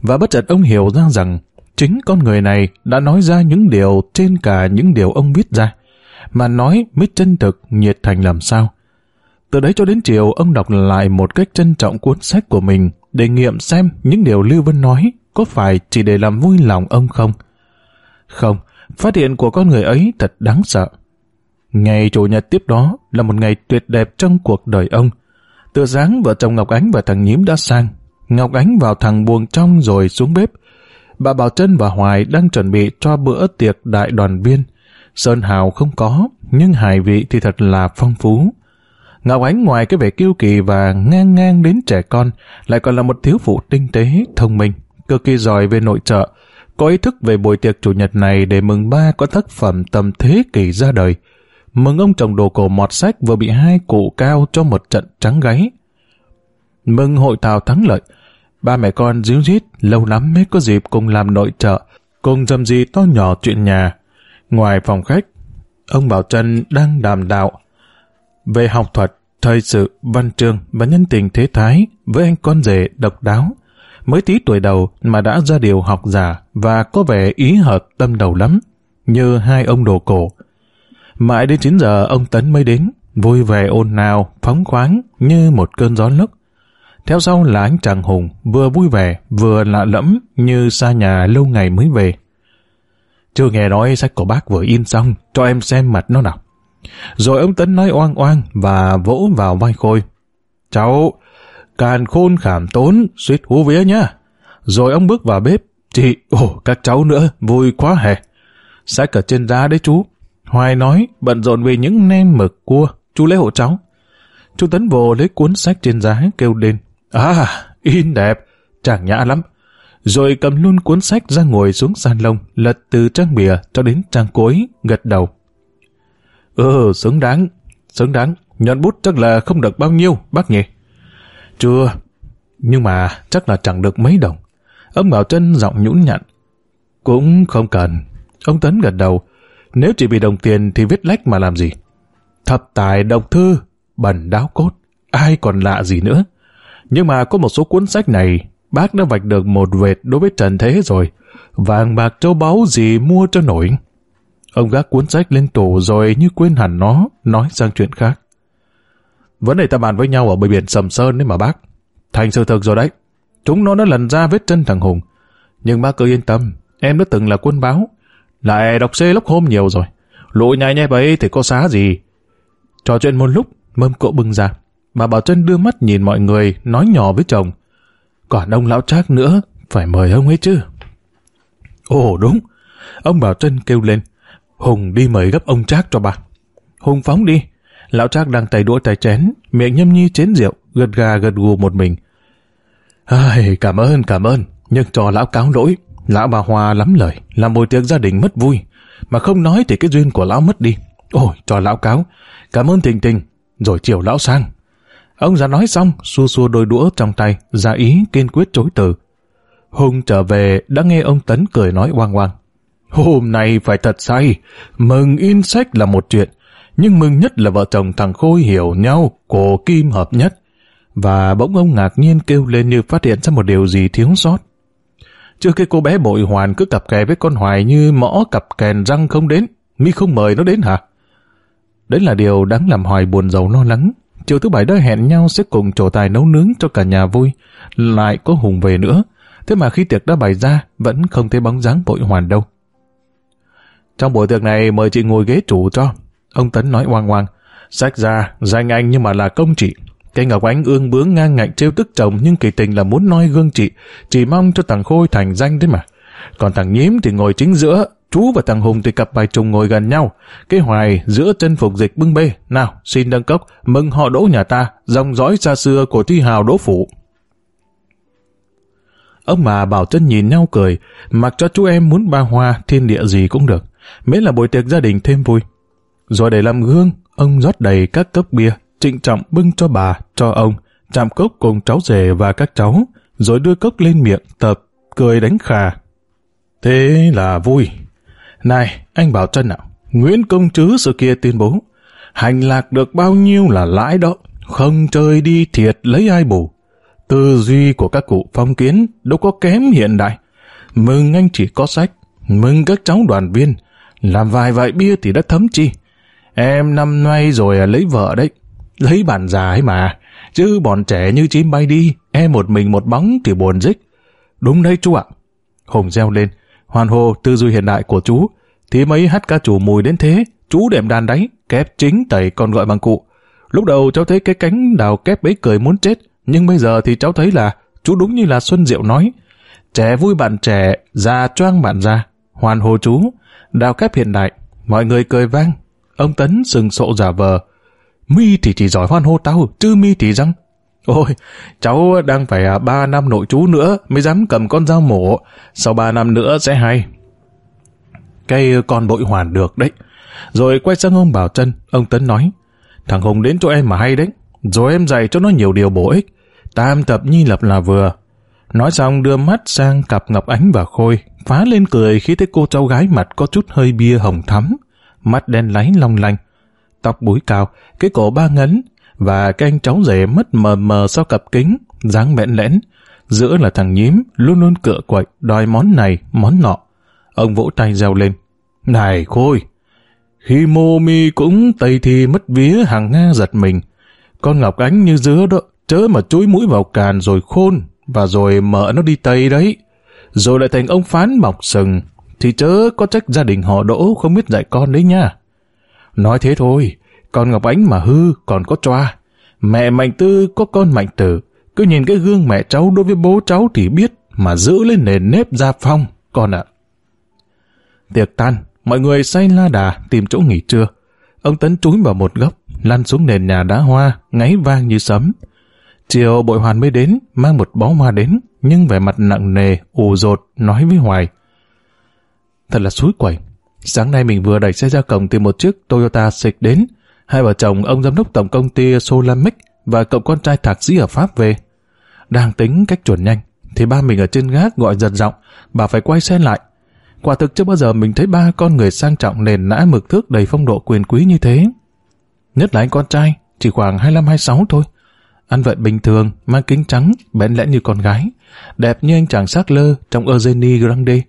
và bất chợt ông hiểu ra rằng chính con người này đã nói ra những điều trên cả những điều ông viết ra, mà nói mới chân thực, nhiệt thành làm sao. Từ đấy cho đến chiều, ông đọc lại một cách trân trọng cuốn sách của mình để nghiệm xem những điều Lưu Vân nói có phải chỉ để làm vui lòng ông không. Không, phát hiện của con người ấy thật đáng sợ. Ngày Chủ nhật tiếp đó là một ngày tuyệt đẹp trong cuộc đời ông. Từ sáng vợ chồng Ngọc Ánh và thằng Nhím đã sang, Ngọc Ánh vào thằng buồng trong rồi xuống bếp. Bà Bảo Trân và Hoài đang chuẩn bị cho bữa tiệc đại đoàn viên. Sơn hào không có, nhưng hải vị thì thật là phong phú. Ngọc Ánh ngoài cái vẻ kiêu kỳ và ngang ngang đến trẻ con, lại còn là một thiếu phụ tinh tế, thông minh, cực kỳ giỏi về nội trợ, có ý thức về buổi tiệc chủ nhật này để mừng ba có tác phẩm tầm thế kỷ ra đời. Mừng ông chồng đồ cổ mọt sách vừa bị hai cụ cao cho một trận trắng gáy. Mừng hội thảo thắng lợi, Ba mẹ con díu dít, lâu lắm mới có dịp cùng làm nội trợ, cùng dầm gì to nhỏ chuyện nhà. Ngoài phòng khách, ông Bảo Trân đang đàm đạo về học thuật, thời sự, văn chương và nhân tình thế thái với anh con rể độc đáo. Mới tí tuổi đầu mà đã ra điều học giả và có vẻ ý hợp tâm đầu lắm, như hai ông đồ cổ. Mãi đến 9 giờ ông Tấn mới đến, vui vẻ ồn nào, phóng khoáng như một cơn gió lốc. Theo sau là anh chàng Hùng, vừa vui vẻ, vừa lạ lẫm như xa nhà lâu ngày mới về. Chưa nghe nói sách của bác vừa in xong, cho em xem mặt nó nào. Rồi ông Tấn nói oang oang và vỗ vào vai Khôi. Cháu, càn khôn khảm tốn, suýt hú vía nhá. Rồi ông bước vào bếp. Chị, ồ, các cháu nữa, vui quá hè Sách ở trên giá đấy chú. Hoài nói, bận rộn vì những nem mực cua, chú lấy hộ cháu. Chú Tấn vồ lấy cuốn sách trên giá kêu lên. À, in đẹp, chẳng nhã lắm. rồi cầm luôn cuốn sách ra ngồi xuống sàn lông, lật từ trang bìa cho đến trang cuối, gật đầu. Ừ, xứng đáng, xứng đáng, nhận bút chắc là không được bao nhiêu, bác nhỉ? Chưa, nhưng mà chắc là chẳng được mấy đồng. Ông Bảo Trân giọng nhũn nhặn. Cũng không cần. Ông Tấn gật đầu. Nếu chỉ vì đồng tiền thì viết lách mà làm gì? Thập tài độc thư, bẩn đáo cốt, ai còn lạ gì nữa. Nhưng mà có một số cuốn sách này, bác đã vạch được một vệt đối với Trần Thế rồi. Vàng bạc châu báu gì mua cho nổi. Ông gác cuốn sách lên tủ rồi như quên hẳn nó, nói sang chuyện khác. Vấn đề ta bàn với nhau ở bờ biển Sầm Sơn đấy mà bác. Thành sự thực rồi đấy. Chúng nó đã lần ra vết chân thằng Hùng. Nhưng bác cứ yên tâm, em đã từng là quân báo. Lại đọc xê lốc hôm nhiều rồi. Lụi nhai nhai bấy thì có xá gì. Trò chuyện một lúc, mâm cỗ bưng ra. Bà Bảo Trân đưa mắt nhìn mọi người, nói nhỏ với chồng. Còn ông lão trác nữa, phải mời ông ấy chứ. Ồ đúng, ông Bảo Trân kêu lên. Hùng đi mời gấp ông trác cho bà. Hùng phóng đi. Lão trác đang tay đũa tay chén, miệng nhâm nhi chén rượu, gật gà gật gù một mình. Ai, cảm ơn, cảm ơn, nhưng cho lão cáo lỗi. Lão bà Hoa lắm lời, làm buổi tiệc gia đình mất vui. Mà không nói thì cái duyên của lão mất đi. Ôi, cho lão cáo. Cảm ơn tình tình. Rồi chiều lão sang. Ông già nói xong, xua xua đôi đũa trong tay, ra ý kiên quyết chối từ. Hùng trở về đã nghe ông Tấn cười nói oang oang. Hôm nay phải thật say, mừng in sách là một chuyện, nhưng mừng nhất là vợ chồng thằng Khôi hiểu nhau, cổ kim hợp nhất. Và bỗng ông ngạc nhiên kêu lên như phát hiện ra một điều gì thiếu sót. Trước khi cô bé bội hoàn cứ cặp kè với con Hoài như mõ cặp kèn răng không đến, mi không mời nó đến hả? Đấy là điều đáng làm Hoài buồn giàu lo lắng. Chiều thứ bảy đã hẹn nhau sẽ cùng trổ tài nấu nướng cho cả nhà vui. Lại có Hùng về nữa. Thế mà khi tiệc đã bày ra, vẫn không thấy bóng dáng bội hoàn đâu. Trong buổi tiệc này mời chị ngồi ghế chủ cho. Ông Tấn nói oang oang. Sách ra, danh anh nhưng mà là công chị. Cây Ngọc Ánh ương bướng ngang ngạnh trêu tức chồng nhưng kỳ tình là muốn noi gương chị, chỉ mong cho thằng Khôi thành danh đấy mà. Còn thằng Nhím thì ngồi chính giữa, chú và thằng Hùng thì cặp bài trùng ngồi gần nhau. Cái hoài giữa chân phục dịch bưng bê. Nào, xin đăng cốc, mừng họ đỗ nhà ta, dòng dõi xa xưa của thi hào đỗ phủ. Ông mà bảo chân nhìn nhau cười, mặc cho chú em muốn ba hoa thiên địa gì cũng được, miễn là buổi tiệc gia đình thêm vui. Rồi để làm gương, ông rót đầy các cốc bia, trịnh trọng bưng cho bà, cho ông, chạm cốc cùng cháu rể và các cháu, rồi đưa cốc lên miệng tập, cười đánh khà. Thế là vui. Này, anh bảo chân ạ, Nguyễn Công Trứ sự kia tuyên bố, hành lạc được bao nhiêu là lãi đó, không chơi đi thiệt lấy ai bù. Tư duy của các cụ phong kiến đâu có kém hiện đại. Mừng anh chỉ có sách, mừng các cháu đoàn viên, làm vài vại bia thì đã thấm chi. Em năm nay rồi à, lấy vợ đấy, lấy bạn già ấy mà, chứ bọn trẻ như chim bay đi, em một mình một bóng thì buồn dích. Đúng đấy chú ạ. Hùng reo lên, hoàn hồ tư duy hiện đại của chú, thì mấy hát ca chủ mùi đến thế, chú đệm đàn đấy, kép chính tẩy còn gọi bằng cụ. Lúc đầu cháu thấy cái cánh đào kép ấy cười muốn chết, nhưng bây giờ thì cháu thấy là chú đúng như là Xuân Diệu nói. Trẻ vui bạn trẻ, già choang bạn già. Hoàn hồ chú, đào kép hiện đại, mọi người cười vang. Ông Tấn sừng sộ giả vờ. Mi thì chỉ giỏi hoan hô tao, chứ mi thì răng. Ôi, cháu đang phải à, ba năm nội chú nữa mới dám cầm con dao mổ. Sau ba năm nữa sẽ hay. Cây con bội hoàn được đấy. Rồi quay sang ông Bảo chân ông Tấn nói. Thằng Hùng đến cho em mà hay đấy. Rồi em dạy cho nó nhiều điều bổ ích. Tam tập nhi lập là vừa. Nói xong đưa mắt sang cặp Ngọc Ánh và Khôi, phá lên cười khi thấy cô cháu gái mặt có chút hơi bia hồng thắm, mắt đen láy long lanh, tóc búi cao, cái cổ ba ngấn, và cái anh cháu rể mất mờ mờ sau cặp kính, dáng bẽn lẽn. Giữa là thằng nhím, luôn luôn cựa quậy, đòi món này, món nọ. Ông vỗ tay reo lên. Này Khôi! Khi mô mi cũng tây thì mất vía hàng Nga giật mình. Con Ngọc Ánh như dứa đó, chớ mà chúi mũi vào càn rồi khôn, và rồi mợ nó đi tây đấy. Rồi lại thành ông phán mọc sừng, thì chớ có trách gia đình họ đỗ không biết dạy con đấy nha. Nói thế thôi, con Ngọc Ánh mà hư còn có choa. Mẹ Mạnh Tư có con Mạnh Tử, cứ nhìn cái gương mẹ cháu đối với bố cháu thì biết mà giữ lên nền nếp gia phong, con ạ. Tiệc tan, mọi người say la đà tìm chỗ nghỉ trưa. Ông Tấn trúi vào một góc, lăn xuống nền nhà đá hoa, ngáy vang như sấm. Chiều bội hoàn mới đến, mang một bó hoa đến, nhưng vẻ mặt nặng nề, ù rột, nói với Hoài. Thật là suối quẩy. Sáng nay mình vừa đẩy xe ra cổng tìm một chiếc Toyota xịch đến. Hai vợ chồng ông giám đốc tổng công ty Solamic và cậu con trai thạc sĩ ở Pháp về. Đang tính cách chuẩn nhanh, thì ba mình ở trên gác gọi giật giọng, bà phải quay xe lại. Quả thực chưa bao giờ mình thấy ba con người sang trọng nền nã mực thước đầy phong độ quyền quý như thế. Nhất là anh con trai, chỉ khoảng 25-26 thôi. Ăn vận bình thường, mang kính trắng, bén lẽ như con gái. Đẹp như anh chàng sắc lơ trong Eugenie Grande.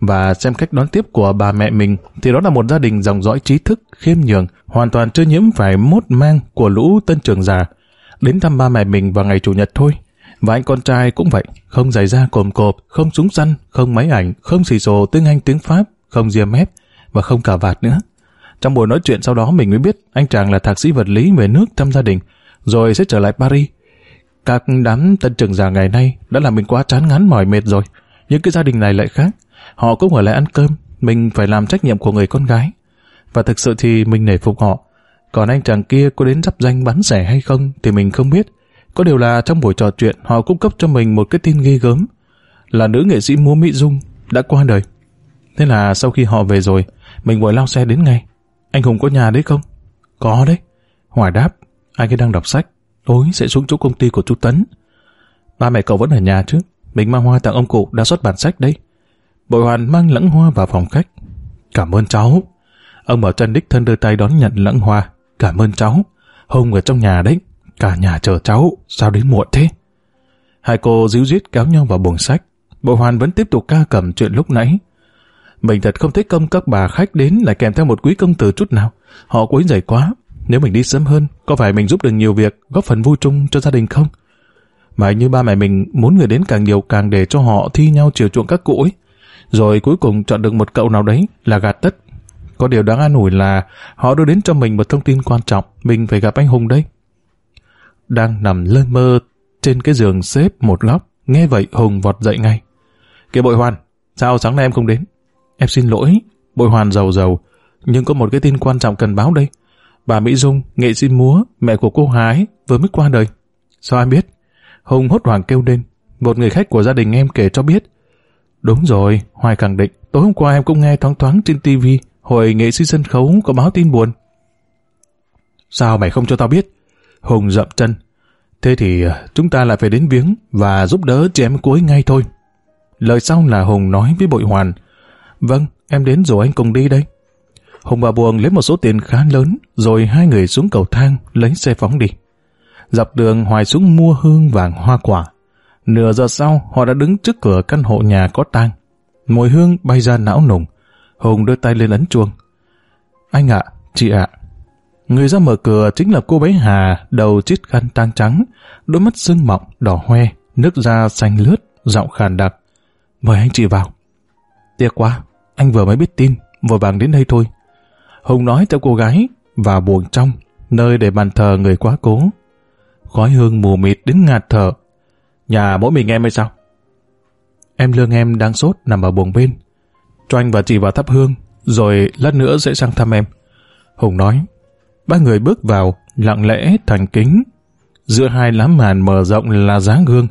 Và xem cách đón tiếp của bà mẹ mình thì đó là một gia đình dòng dõi trí thức, khiêm nhường, hoàn toàn chưa nhiễm phải mốt mang của lũ tân trường già. Đến thăm ba mẹ mình vào ngày Chủ nhật thôi. Và anh con trai cũng vậy, không giày da cồm cộp, không súng săn, không máy ảnh, không xì xồ tiếng Anh tiếng Pháp, không ria mép và không cả vạt nữa. Trong buổi nói chuyện sau đó mình mới biết anh chàng là thạc sĩ vật lý về nước trong gia đình, rồi sẽ trở lại Paris. Các đám tân trưởng già ngày nay đã làm mình quá chán ngán mỏi mệt rồi. Nhưng cái gia đình này lại khác. Họ cũng ở lại ăn cơm, mình phải làm trách nhiệm của người con gái. Và thực sự thì mình nể phục họ. Còn anh chàng kia có đến dắp danh bán rẻ hay không thì mình không biết. Có điều là trong buổi trò chuyện họ cung cấp cho mình một cái tin ghê gớm. Là nữ nghệ sĩ múa Mỹ Dung đã qua đời. Thế là sau khi họ về rồi, mình vội lao xe đến ngay. Anh Hùng có nhà đấy không? Có đấy. Hoài đáp, anh ấy đang đọc sách. Tối sẽ xuống chỗ công ty của chú Tấn. Ba mẹ cậu vẫn ở nhà chứ. Mình mang hoa tặng ông cụ đã xuất bản sách đấy. Bội hoàn mang lẵng hoa vào phòng khách. Cảm ơn cháu. Ông bảo chân đích thân đưa tay đón nhận lẵng hoa. Cảm ơn cháu. Hùng ở trong nhà đấy. Cả nhà chờ cháu. Sao đến muộn thế? Hai cô díu dít kéo nhau vào buồng sách. Bội hoàn vẫn tiếp tục ca cầm chuyện lúc nãy. Mình thật không thích công các bà khách đến lại kèm theo một quý công tử chút nào. Họ quấy rầy quá. Nếu mình đi sớm hơn, có phải mình giúp được nhiều việc, góp phần vui chung cho gia đình không? Mà như ba mẹ mình muốn người đến càng nhiều càng để cho họ thi nhau chiều chuộng các cụ ấy. Rồi cuối cùng chọn được một cậu nào đấy là gạt tất. Có điều đáng an ủi là họ đưa đến cho mình một thông tin quan trọng, mình phải gặp anh Hùng đây. Đang nằm lơ mơ trên cái giường xếp một góc, nghe vậy Hùng vọt dậy ngay. Kìa bội hoàn, sao sáng nay em không đến? Em xin lỗi, bội hoàn giàu giàu, nhưng có một cái tin quan trọng cần báo đây. Bà Mỹ Dung, nghệ sĩ múa, mẹ của cô Hái, vừa mới qua đời. Sao em biết? Hùng hốt hoảng kêu lên. Một người khách của gia đình em kể cho biết. Đúng rồi, Hoài khẳng định. Tối hôm qua em cũng nghe thoáng thoáng trên TV hồi nghệ sĩ sân khấu có báo tin buồn. Sao mày không cho tao biết? Hùng dậm chân. Thế thì ờ, chúng ta lại phải đến viếng và giúp đỡ chị em cuối ngay thôi. Lời sau là Hùng nói với bội hoàn. Vâng, em đến rồi anh cùng đi đây. Hùng và Buồng lấy một số tiền khá lớn, rồi hai người xuống cầu thang lấy xe phóng đi. Dọc đường Hoài xuống mua hương vàng hoa quả. Nửa giờ sau, họ đã đứng trước cửa căn hộ nhà có tang. Mùi hương bay ra não nùng. Hùng đưa tay lên ấn chuông. Anh ạ, chị ạ. Người ra mở cửa chính là cô bé Hà, đầu chít khăn tang trắng, đôi mắt sưng mọng, đỏ hoe, nước da xanh lướt, giọng khàn đặc. Mời anh chị vào. Tiếc quá, anh vừa mới biết tin, vội vàng đến đây thôi. Hùng nói cho cô gái và buồng trong, nơi để bàn thờ người quá cố. Khói hương mù mịt đến ngạt thở. Nhà mỗi mình em hay sao? Em lương em đang sốt nằm ở buồng bên. Cho anh và chị vào thắp hương, rồi lát nữa sẽ sang thăm em. Hùng nói. Ba người bước vào, lặng lẽ, thành kính. Giữa hai lá màn mở rộng là giá gương.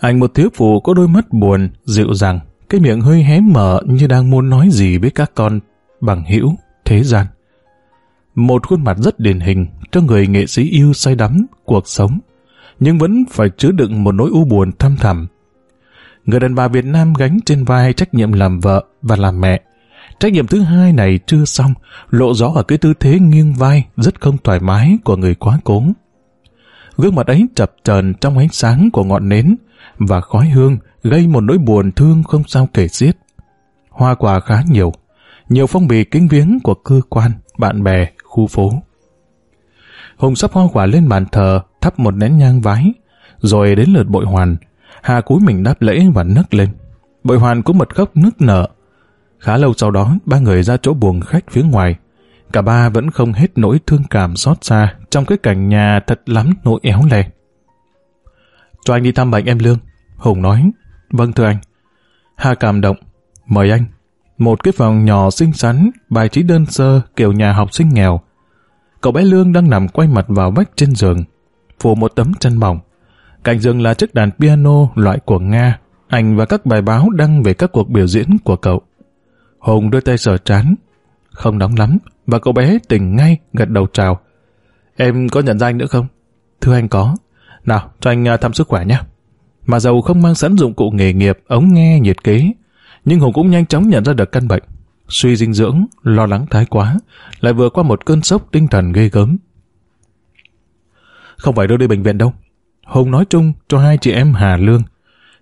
Anh một thiếu phụ có đôi mắt buồn, dịu dàng, cái miệng hơi hé mở như đang muốn nói gì với các con bằng hữu thế gian. Một khuôn mặt rất điển hình cho người nghệ sĩ yêu say đắm cuộc sống, nhưng vẫn phải chứa đựng một nỗi u buồn thâm thẳm. Người đàn bà Việt Nam gánh trên vai trách nhiệm làm vợ và làm mẹ. Trách nhiệm thứ hai này chưa xong, lộ rõ ở cái tư thế nghiêng vai rất không thoải mái của người quá cố. Gương mặt ấy chập chờn trong ánh sáng của ngọn nến và khói hương gây một nỗi buồn thương không sao kể xiết. Hoa quả khá nhiều, nhiều phong bì kính viếng của cơ quan, bạn bè, khu phố. Hùng sắp hoa quả lên bàn thờ, thắp một nén nhang vái, rồi đến lượt bội hoàn. Hà cúi mình đáp lễ và nấc lên. Bội hoàn cũng bật khóc nức nở. Khá lâu sau đó, ba người ra chỗ buồng khách phía ngoài. Cả ba vẫn không hết nỗi thương cảm xót xa trong cái cảnh nhà thật lắm nỗi éo lè. Cho anh đi thăm bệnh em Lương. Hùng nói, vâng thưa anh. Hà cảm động, mời anh. Một cái phòng nhỏ xinh xắn, bài trí đơn sơ kiểu nhà học sinh nghèo. Cậu bé Lương đang nằm quay mặt vào vách trên giường, phủ một tấm chăn mỏng. Cạnh giường là chiếc đàn piano loại của Nga, ảnh và các bài báo đăng về các cuộc biểu diễn của cậu. Hùng đưa tay sờ trán, không nóng lắm, và cậu bé tỉnh ngay gật đầu chào. Em có nhận ra anh nữa không? Thưa anh có. Nào, cho anh à, thăm sức khỏe nhé. Mà dầu không mang sẵn dụng cụ nghề nghiệp, ống nghe, nhiệt kế, nhưng Hùng cũng nhanh chóng nhận ra được căn bệnh. Suy dinh dưỡng, lo lắng thái quá, lại vừa qua một cơn sốc tinh thần ghê gớm. Không phải đưa đi bệnh viện đâu. Hùng nói chung cho hai chị em Hà Lương.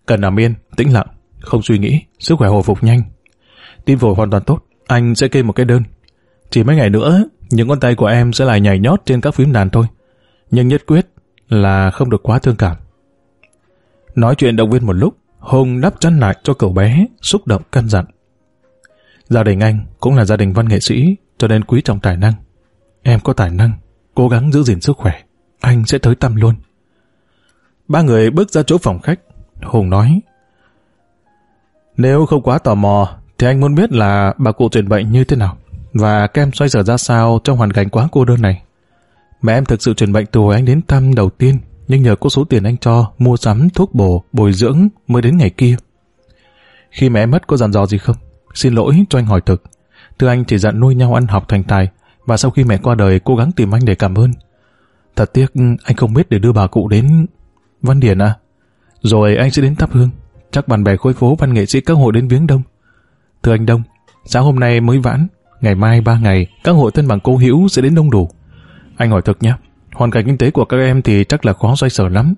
Cần nằm yên, tĩnh lặng, không suy nghĩ, sức khỏe hồi phục nhanh. Tim phổi hoàn toàn tốt, anh sẽ kê một cái đơn. Chỉ mấy ngày nữa, những con tay của em sẽ lại nhảy nhót trên các phím đàn thôi. Nhưng nhất quyết là không được quá thương cảm. Nói chuyện động viên một lúc, Hùng đắp chân lại cho cậu bé, xúc động căn dặn. Gia đình anh cũng là gia đình văn nghệ sĩ, cho nên quý trọng tài năng. Em có tài năng, cố gắng giữ gìn sức khỏe, anh sẽ tới tâm luôn. Ba người bước ra chỗ phòng khách, Hùng nói. Nếu không quá tò mò, thì anh muốn biết là bà cụ truyền bệnh như thế nào, và kem xoay sở ra sao trong hoàn cảnh quá cô đơn này. Mẹ em thực sự truyền bệnh từ hồi anh đến thăm đầu tiên, nhưng nhờ có số tiền anh cho mua sắm thuốc bổ, bồi dưỡng mới đến ngày kia. Khi mẹ mất có dặn dò gì không? Xin lỗi cho anh hỏi thực. Thưa anh chỉ dặn nuôi nhau ăn học thành tài, và sau khi mẹ qua đời cố gắng tìm anh để cảm ơn. Thật tiếc anh không biết để đưa bà cụ đến... Văn Điển à? Rồi anh sẽ đến thắp hương. Chắc bạn bè khối phố văn nghệ sĩ các hội đến viếng đông. Thưa anh Đông, sáng hôm nay mới vãn, ngày mai ba ngày, các hội thân bằng cô hữu sẽ đến đông đủ. Anh hỏi thực nhé, hoàn cảnh kinh tế của các em thì chắc là khó xoay sở lắm.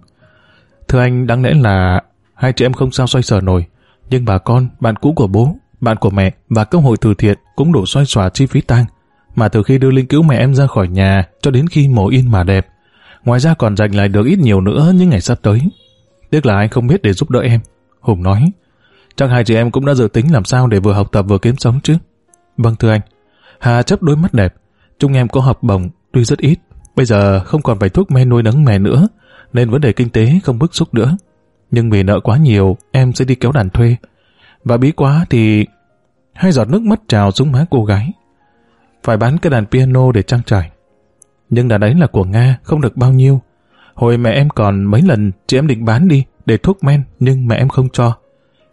Thưa anh, đáng lẽ là hai chị em không sao xoay sở nổi, nhưng bà con, bạn cũ của bố, bạn của mẹ và công hội từ thiện cũng đủ xoay xòa chi phí tang. Mà từ khi đưa linh cứu mẹ em ra khỏi nhà cho đến khi mổ yên mà đẹp, ngoài ra còn dành lại được ít nhiều nữa những ngày sắp tới. Tiếc là anh không biết để giúp đỡ em. Hùng nói, chắc hai chị em cũng đã dự tính làm sao để vừa học tập vừa kiếm sống chứ. Vâng thưa anh. Hà chấp đôi mắt đẹp. Chúng em có học bổng, tuy rất ít. Bây giờ không còn phải thuốc men nuôi nấng mẹ nữa, nên vấn đề kinh tế không bức xúc nữa. Nhưng vì nợ quá nhiều, em sẽ đi kéo đàn thuê. Và bí quá thì... Hai giọt nước mắt trào xuống má cô gái. Phải bán cái đàn piano để trang trải. Nhưng đàn ấy là của Nga, không được bao nhiêu. Hồi mẹ em còn mấy lần chị em định bán đi để thuốc men, nhưng mẹ em không cho.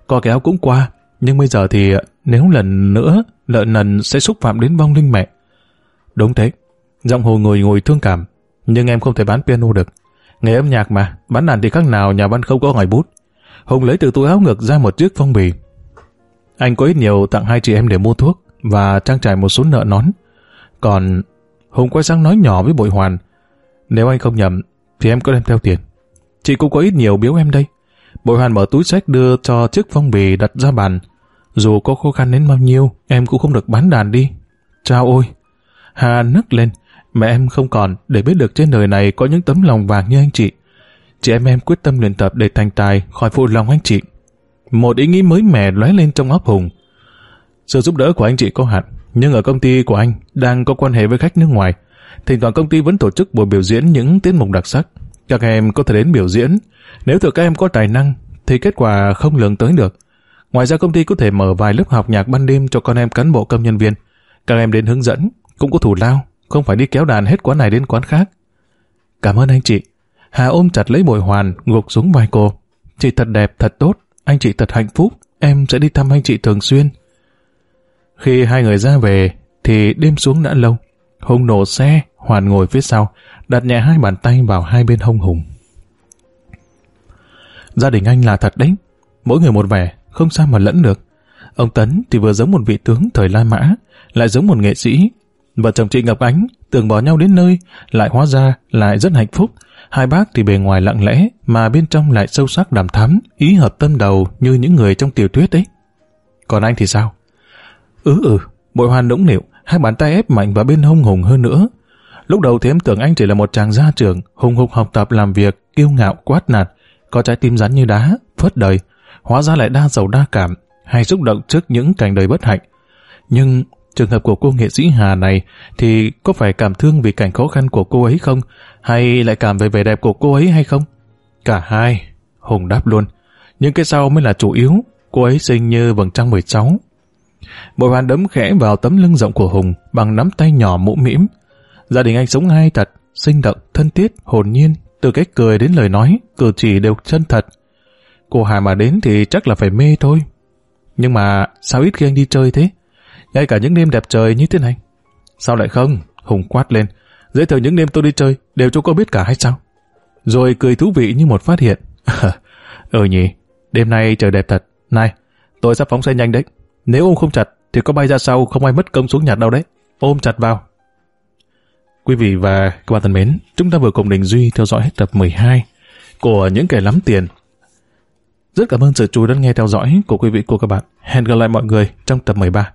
Có kéo cũng qua, nhưng bây giờ thì nếu lần nữa lợn nần sẽ xúc phạm đến vong linh mẹ. Đúng thế, giọng hồ ngồi ngồi thương cảm, nhưng em không thể bán piano được. Nghề âm nhạc mà, bán đàn thì khác nào nhà văn không có ngòi bút. Hùng lấy từ túi áo ngực ra một chiếc phong bì. Anh có ít nhiều tặng hai chị em để mua thuốc và trang trải một số nợ nón. Còn Hùng quay sang nói nhỏ với bội hoàn. Nếu anh không nhầm, thì em có đem theo tiền. Chị cũng có ít nhiều biếu em đây. Bội hoàn mở túi sách đưa cho chiếc phong bì đặt ra bàn. Dù có khó khăn đến bao nhiêu, em cũng không được bán đàn đi. Chao ôi! Hà nức lên. Mẹ em không còn để biết được trên đời này có những tấm lòng vàng như anh chị. Chị em em quyết tâm luyện tập để thành tài khỏi phụ lòng anh chị. Một ý nghĩ mới mẻ lóe lên trong óc Hùng. Sự giúp đỡ của anh chị có hạn, nhưng ở công ty của anh đang có quan hệ với khách nước ngoài. Thỉnh thoảng công ty vẫn tổ chức buổi biểu diễn những tiết mục đặc sắc. Các em có thể đến biểu diễn. Nếu thực các em có tài năng, thì kết quả không lường tới được. Ngoài ra công ty có thể mở vài lớp học nhạc ban đêm cho con em cán bộ công nhân viên. Các em đến hướng dẫn, cũng có thủ lao, không phải đi kéo đàn hết quán này đến quán khác. Cảm ơn anh chị. Hà ôm chặt lấy bồi hoàn, gục xuống vai cô. Chị thật đẹp, thật tốt, anh chị thật hạnh phúc, em sẽ đi thăm anh chị thường xuyên. Khi hai người ra về, thì đêm xuống đã lâu. Hùng nổ xe, Hoàn ngồi phía sau, đặt nhẹ hai bàn tay vào hai bên hông Hùng. Gia đình anh là thật đấy, mỗi người một vẻ, không sao mà lẫn được. Ông Tấn thì vừa giống một vị tướng thời La Mã, lại giống một nghệ sĩ. Vợ chồng chị Ngọc Ánh tưởng bỏ nhau đến nơi, lại hóa ra lại rất hạnh phúc. Hai bác thì bề ngoài lặng lẽ, mà bên trong lại sâu sắc đàm thắm, ý hợp tâm đầu như những người trong tiểu thuyết ấy. Còn anh thì sao? Ừ ừ, bội hoàn nũng nịu, hai bàn tay ép mạnh vào bên hông hùng hơn nữa. Lúc đầu thì em tưởng anh chỉ là một chàng gia trưởng, hùng hục học tập làm việc, kiêu ngạo, quát nạt, có trái tim rắn như đá, phớt đời, hóa ra lại đa giàu đa cảm, hay xúc động trước những cảnh đời bất hạnh. Nhưng trường hợp của cô nghệ sĩ Hà này thì có phải cảm thương vì cảnh khó khăn của cô ấy không? Hay lại cảm về vẻ đẹp của cô ấy hay không? Cả hai, Hùng đáp luôn. Nhưng cái sau mới là chủ yếu, cô ấy sinh như vầng trăng 16. Bội bàn đấm khẽ vào tấm lưng rộng của Hùng bằng nắm tay nhỏ mũ mĩm. Gia đình anh sống hai thật, sinh động, thân thiết, hồn nhiên, từ cách cười đến lời nói, cử chỉ đều chân thật. Cô Hà mà đến thì chắc là phải mê thôi. Nhưng mà sao ít khi anh đi chơi thế? Ngay cả những đêm đẹp trời như thế này. Sao lại không? Hùng quát lên. Dễ thường những đêm tôi đi chơi đều cho cô biết cả hay sao? Rồi cười thú vị như một phát hiện. ừ nhỉ, đêm nay trời đẹp thật. Này, tôi sắp phóng xe nhanh đấy. Nếu ôm không chặt thì có bay ra sau không ai mất công xuống nhặt đâu đấy. Ôm chặt vào. Quý vị và các bạn thân mến, chúng ta vừa cùng Đình Duy theo dõi hết tập 12 của Những kẻ lắm tiền. Rất cảm ơn sự chú ý lắng nghe theo dõi của quý vị cô các bạn. Hẹn gặp lại mọi người trong tập 13.